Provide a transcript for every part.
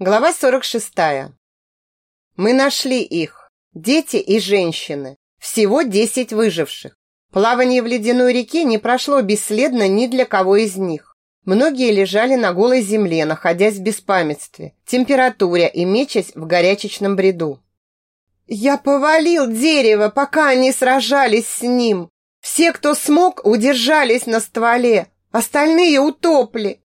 Глава 46. Мы нашли их. Дети и женщины. Всего 10 выживших. Плавание в ледяной реке не прошло бесследно ни для кого из них. Многие лежали на голой земле, находясь в беспамятстве, температуре и мечась в горячечном бреду. «Я повалил дерево, пока они сражались с ним. Все, кто смог, удержались на стволе. Остальные утопли.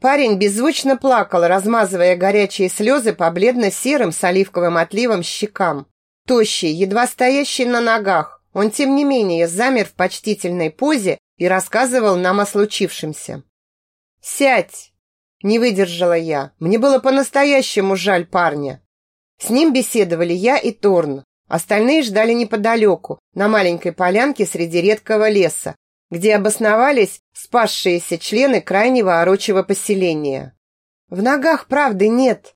Парень беззвучно плакал, размазывая горячие слезы по бледно-серым с оливковым отливом щекам. Тощий, едва стоящий на ногах, он, тем не менее, замер в почтительной позе и рассказывал нам о случившемся. «Сядь!» – не выдержала я. Мне было по-настоящему жаль парня. С ним беседовали я и Торн. Остальные ждали неподалеку, на маленькой полянке среди редкого леса, где обосновались спасшиеся члены крайнего орочего поселения. В ногах правды нет.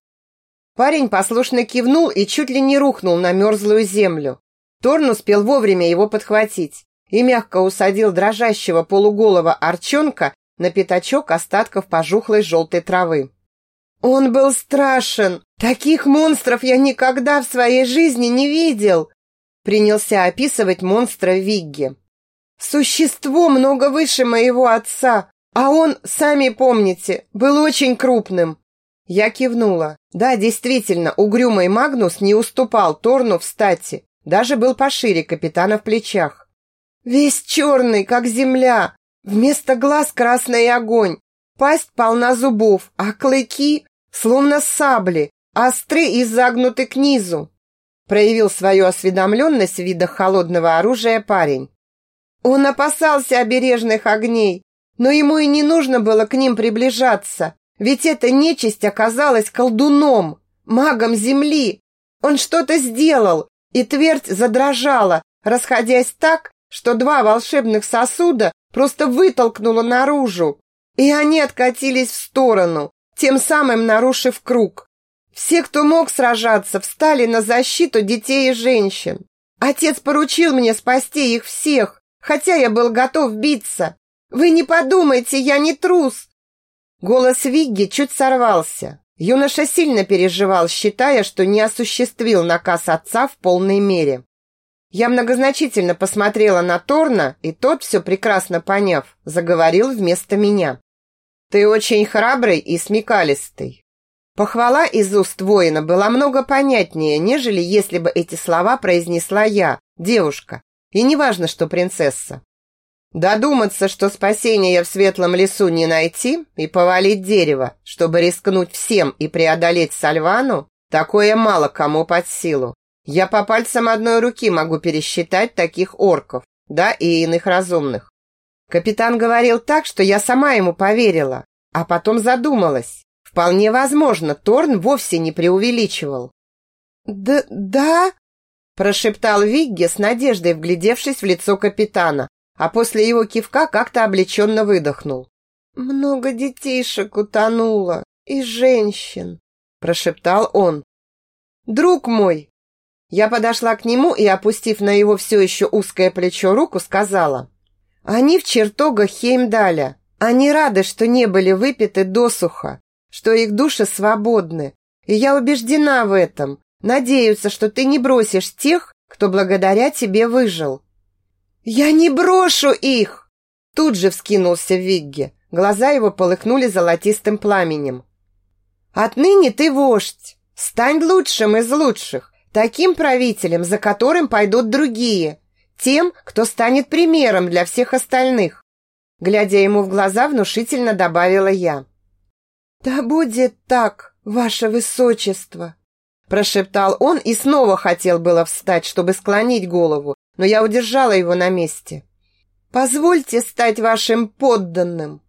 Парень послушно кивнул и чуть ли не рухнул на мерзлую землю. Торн успел вовремя его подхватить и мягко усадил дрожащего полуголого арчонка на пятачок остатков пожухлой желтой травы. Он был страшен. Таких монстров я никогда в своей жизни не видел. Принялся описывать монстра Вигги. Существо много выше моего отца, а он, сами помните, был очень крупным. Я кивнула. Да, действительно, угрюмый Магнус не уступал Торну в стати, даже был пошире капитана в плечах. Весь черный, как земля, вместо глаз красный огонь, пасть полна зубов, а клыки, словно сабли, остры и загнуты к низу. Проявил свою осведомленность в видах холодного оружия парень. Он опасался обережных огней, но ему и не нужно было к ним приближаться, ведь эта нечисть оказалась колдуном, магом земли. Он что-то сделал, и твердь задрожала, расходясь так, что два волшебных сосуда просто вытолкнуло наружу, и они откатились в сторону, тем самым нарушив круг. Все, кто мог сражаться, встали на защиту детей и женщин. Отец поручил мне спасти их всех, хотя я был готов биться. Вы не подумайте, я не трус. Голос Вигги чуть сорвался. Юноша сильно переживал, считая, что не осуществил наказ отца в полной мере. Я многозначительно посмотрела на Торна, и тот, все прекрасно поняв, заговорил вместо меня. «Ты очень храбрый и смекалистый». Похвала из уст воина была много понятнее, нежели если бы эти слова произнесла я, девушка, и неважно, что принцесса. Додуматься, что спасения в светлом лесу не найти и повалить дерево, чтобы рискнуть всем и преодолеть Сальвану, такое мало кому под силу. Я по пальцам одной руки могу пересчитать таких орков, да и иных разумных. Капитан говорил так, что я сама ему поверила, а потом задумалась. Вполне возможно, Торн вовсе не преувеличивал. «Да, да?» Прошептал Вигги с надеждой, вглядевшись в лицо капитана, а после его кивка как-то облегченно выдохнул. «Много детейшек утонуло, и женщин», – прошептал он. «Друг мой!» Я подошла к нему и, опустив на его все еще узкое плечо руку, сказала. «Они в чертогах Хеймдаля. Они рады, что не были выпиты досуха, что их души свободны. И я убеждена в этом. Надеются, что ты не бросишь тех, кто благодаря тебе выжил. Я не брошу их! Тут же вскинулся Вигги. Глаза его полыхнули золотистым пламенем. Отныне ты вождь. Стань лучшим из лучших, таким правителем, за которым пойдут другие, тем, кто станет примером для всех остальных. Глядя ему в глаза, внушительно добавила я. «Да будет так, ваше высочество!» Прошептал он и снова хотел было встать, чтобы склонить голову, но я удержала его на месте. «Позвольте стать вашим подданным»,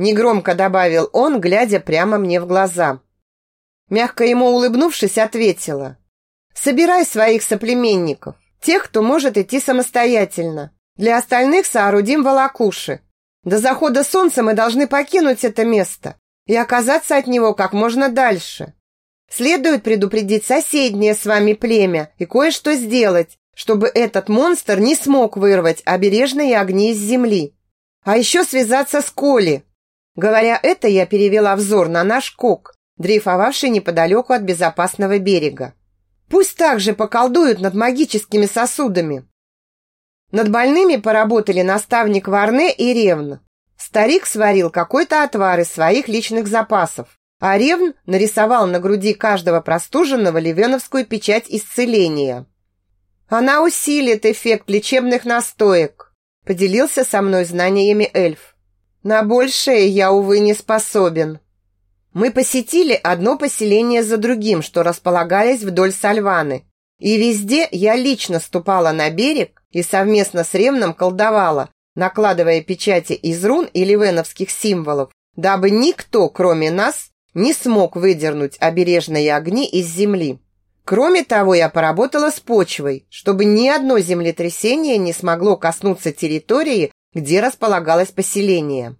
негромко добавил он, глядя прямо мне в глаза. Мягко ему улыбнувшись, ответила. «Собирай своих соплеменников, тех, кто может идти самостоятельно. Для остальных соорудим волокуши. До захода солнца мы должны покинуть это место и оказаться от него как можно дальше. Следует предупредить соседнее с вами племя и кое-что сделать, чтобы этот монстр не смог вырвать обережные огни из земли. А еще связаться с Коли. Говоря это, я перевела взор на наш кок, дрейфовавший неподалеку от безопасного берега. Пусть также поколдуют над магическими сосудами. Над больными поработали наставник Варне и Ревн. Старик сварил какой-то отвар из своих личных запасов, а Ревн нарисовал на груди каждого простуженного ливеновскую печать исцеления. Она усилит эффект лечебных настоек, поделился со мной знаниями эльф. На большее я, увы, не способен. Мы посетили одно поселение за другим, что располагались вдоль Сальваны. И везде я лично ступала на берег и совместно с Ремном колдовала, накладывая печати из рун и ливеновских символов, дабы никто, кроме нас, не смог выдернуть обережные огни из земли. Кроме того, я поработала с почвой, чтобы ни одно землетрясение не смогло коснуться территории, где располагалось поселение.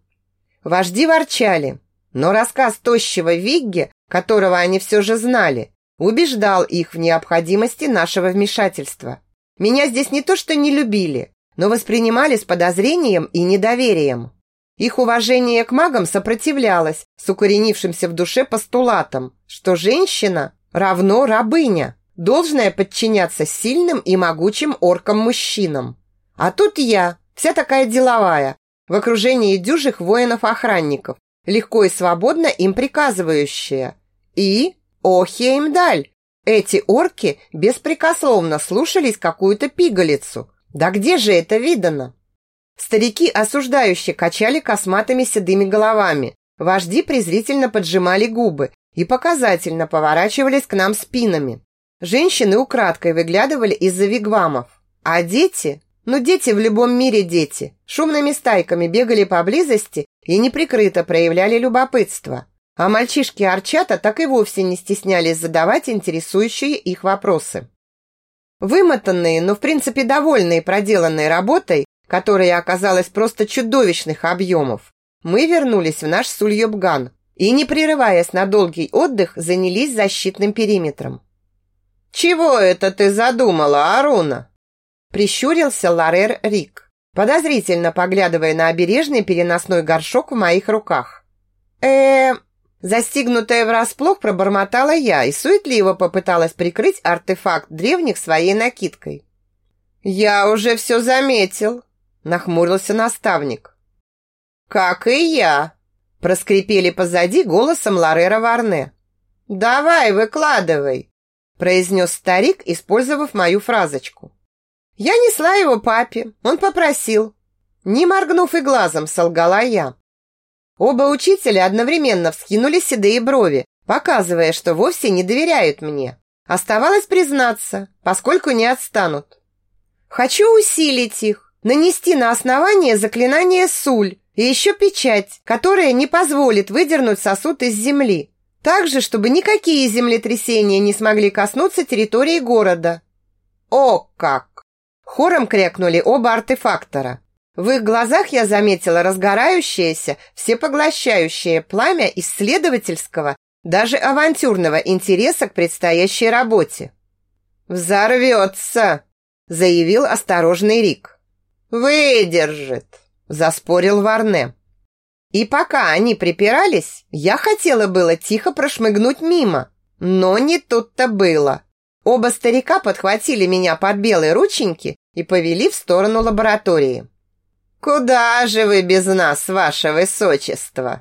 Вожди ворчали, но рассказ тощего Вигги, которого они все же знали, убеждал их в необходимости нашего вмешательства. Меня здесь не то что не любили, но воспринимали с подозрением и недоверием. Их уважение к магам сопротивлялось с укоренившимся в душе постулатом, что женщина равно рабыня, должная подчиняться сильным и могучим оркам-мужчинам. А тут я, вся такая деловая, в окружении дюжих воинов-охранников, легко и свободно им приказывающая. И, о Хеймдаль, эти орки беспрекословно слушались какую-то пигалицу. Да где же это видано? Старики осуждающие качали косматыми седыми головами. Вожди презрительно поджимали губы и показательно поворачивались к нам спинами. Женщины украдкой выглядывали из-за вигвамов, а дети, ну дети в любом мире дети, шумными стайками бегали поблизости и неприкрыто проявляли любопытство. А мальчишки-арчата так и вовсе не стеснялись задавать интересующие их вопросы. Вымотанные, но в принципе довольные проделанной работой, которая оказалась просто чудовищных объемов, мы вернулись в наш Сульёбган, и, не прерываясь на долгий отдых, занялись защитным периметром. «Чего это ты задумала, Аруна?» Прищурился Ларер Рик, подозрительно поглядывая на обережный переносной горшок в моих руках. э Застигнутая врасплох пробормотала я и суетливо попыталась прикрыть артефакт древних своей накидкой. «Я уже все заметил», — нахмурился наставник. «Как и я», Проскрипели позади голосом Ларера Варне. «Давай, выкладывай!» произнес старик, использовав мою фразочку. Я несла его папе, он попросил. Не моргнув и глазом, солгала я. Оба учителя одновременно вскинули седые брови, показывая, что вовсе не доверяют мне. Оставалось признаться, поскольку не отстанут. Хочу усилить их, нанести на основание заклинание Суль и еще печать, которая не позволит выдернуть сосуд из земли. Также, чтобы никакие землетрясения не смогли коснуться территории города. О, как! Хором крякнули оба артефактора. В их глазах я заметила разгорающееся, всепоглощающее пламя исследовательского, даже авантюрного интереса к предстоящей работе. «Взорвется!» – заявил осторожный Рик. «Выдержит!» заспорил Варне. И пока они припирались, я хотела было тихо прошмыгнуть мимо, но не тут-то было. Оба старика подхватили меня под белые рученьки и повели в сторону лаборатории. «Куда же вы без нас, ваше высочество?»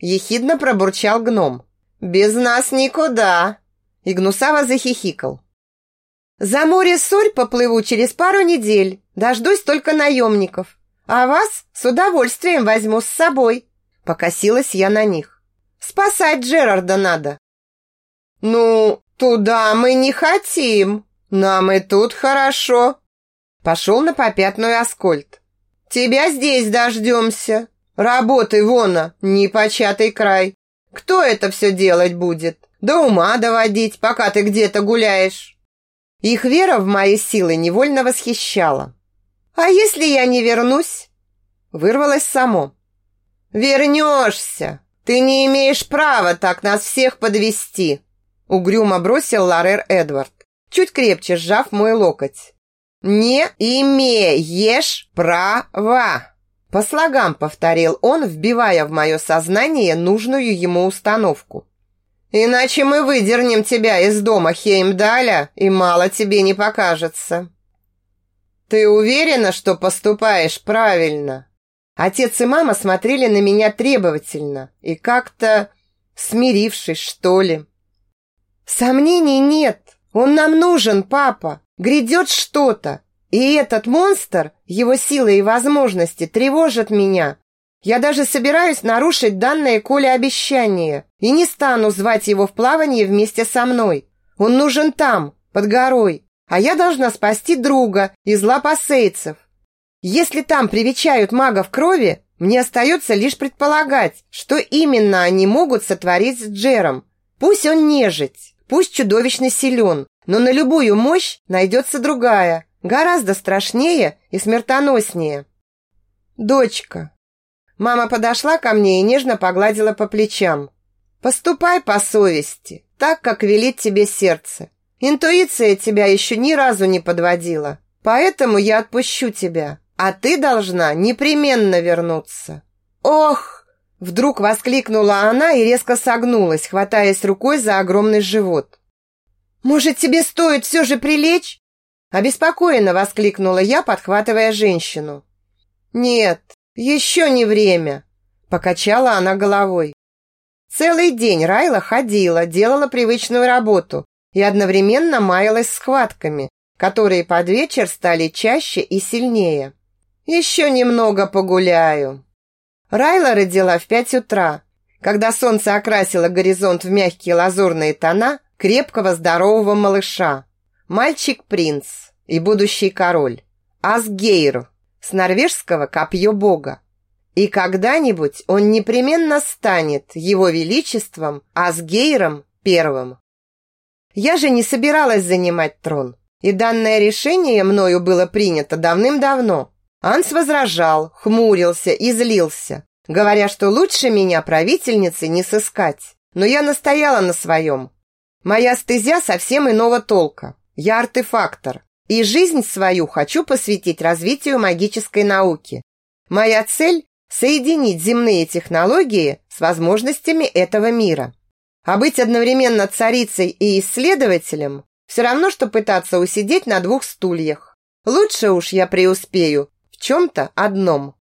Ехидно пробурчал гном. «Без нас никуда!» И Гнусава захихикал. «За море соль поплыву через пару недель, дождусь только наемников. А вас с удовольствием возьму с собой. Покосилась я на них. Спасать Джерарда надо. Ну, туда мы не хотим. Нам и тут хорошо. Пошел на попятную Аскольд. Тебя здесь дождемся. Работы вона, непочатый край. Кто это все делать будет? До ума доводить, пока ты где-то гуляешь. Их вера в мои силы невольно восхищала. «А если я не вернусь?» Вырвалось само. «Вернешься! Ты не имеешь права так нас всех подвести!» Угрюмо бросил Ларер Эдвард, чуть крепче сжав мой локоть. «Не имеешь права!» По слогам повторил он, вбивая в мое сознание нужную ему установку. Иначе мы выдернем тебя из дома Хеймдаля, и мало тебе не покажется. Ты уверена, что поступаешь правильно? Отец и мама смотрели на меня требовательно и как-то смирившись, что ли. Сомнений нет. Он нам нужен, папа. Грядет что-то. И этот монстр, его силы и возможности тревожат меня. Я даже собираюсь нарушить данное Коле обещание и не стану звать его в плавание вместе со мной. Он нужен там, под горой, а я должна спасти друга из лап асейцев. Если там привечают магов крови, мне остается лишь предполагать, что именно они могут сотворить с Джером. Пусть он нежить, пусть чудовищно силен, но на любую мощь найдется другая, гораздо страшнее и смертоноснее. «Дочка, Мама подошла ко мне и нежно погладила по плечам. «Поступай по совести, так, как велит тебе сердце. Интуиция тебя еще ни разу не подводила, поэтому я отпущу тебя, а ты должна непременно вернуться». «Ох!» Вдруг воскликнула она и резко согнулась, хватаясь рукой за огромный живот. «Может, тебе стоит все же прилечь?» Обеспокоенно воскликнула я, подхватывая женщину. «Нет, «Еще не время!» – покачала она головой. Целый день Райла ходила, делала привычную работу и одновременно маялась схватками, которые под вечер стали чаще и сильнее. «Еще немного погуляю». Райла родила в пять утра, когда солнце окрасило горизонт в мягкие лазурные тона крепкого здорового малыша. Мальчик-принц и будущий король. Асгейр с норвежского копье бога. И когда-нибудь он непременно станет его величеством Асгейром первым. Я же не собиралась занимать трон, и данное решение мною было принято давным-давно. Анс возражал, хмурился и злился, говоря, что лучше меня правительницы не сыскать. Но я настояла на своем. Моя стезя совсем иного толка. Я артефактор, и жизнь свою хочу посвятить развитию магической науки. Моя цель – соединить земные технологии с возможностями этого мира. А быть одновременно царицей и исследователем – все равно, что пытаться усидеть на двух стульях. Лучше уж я преуспею в чем-то одном.